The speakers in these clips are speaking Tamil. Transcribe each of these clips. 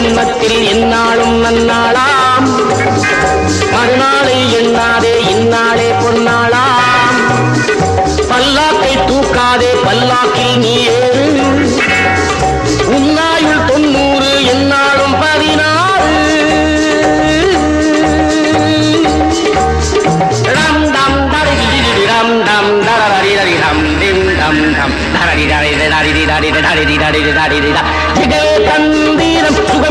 ஜென்மத்தில் எந்நாளும் நன்னாளாம். மறுநாளை எண்ணாதே இந்நாளே பொன்னாளாம். பல்லாக்கை தூக்காதே பல்லாக்கில் நீ ஏறு. உன்னாயுள் தொண்ணூறு எந்நாளும் பதினாறு. டம் டம் தரி டம் டம் தரரி தரி டம் டிம் டம். டம் தரரி தரி தரி தரி தரி தரி தரி தரி தரி தரி தரி தரி தரி தரி தரி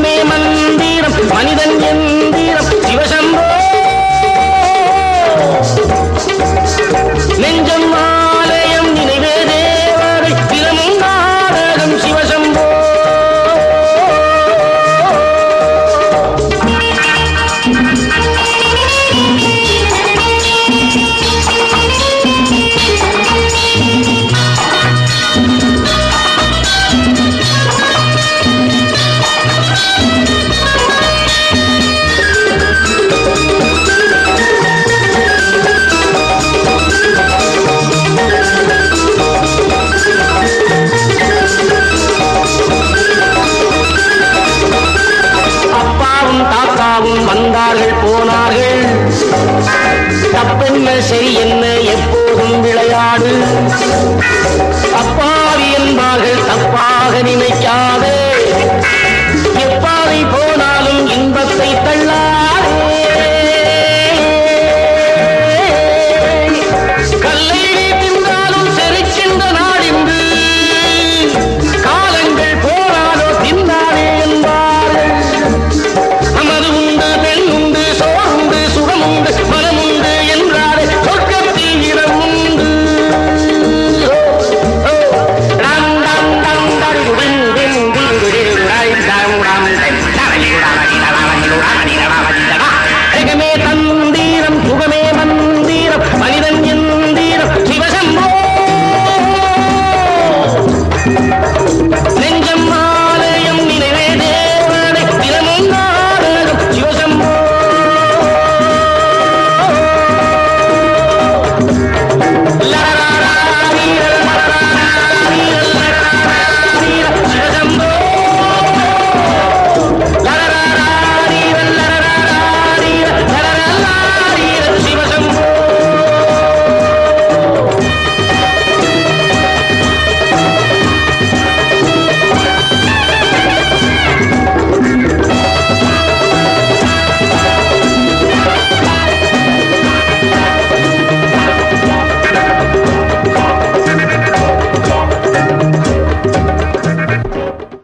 வந்தார்கள் போனார்கள். தப்பென்ன சரி என்ன எப்போதும் விளையாடு.